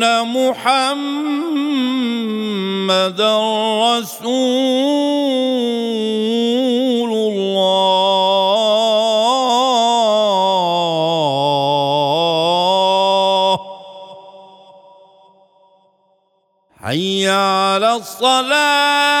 محمدا رسول الله. حي على الصلاة.